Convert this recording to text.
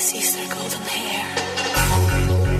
sees their golden hair.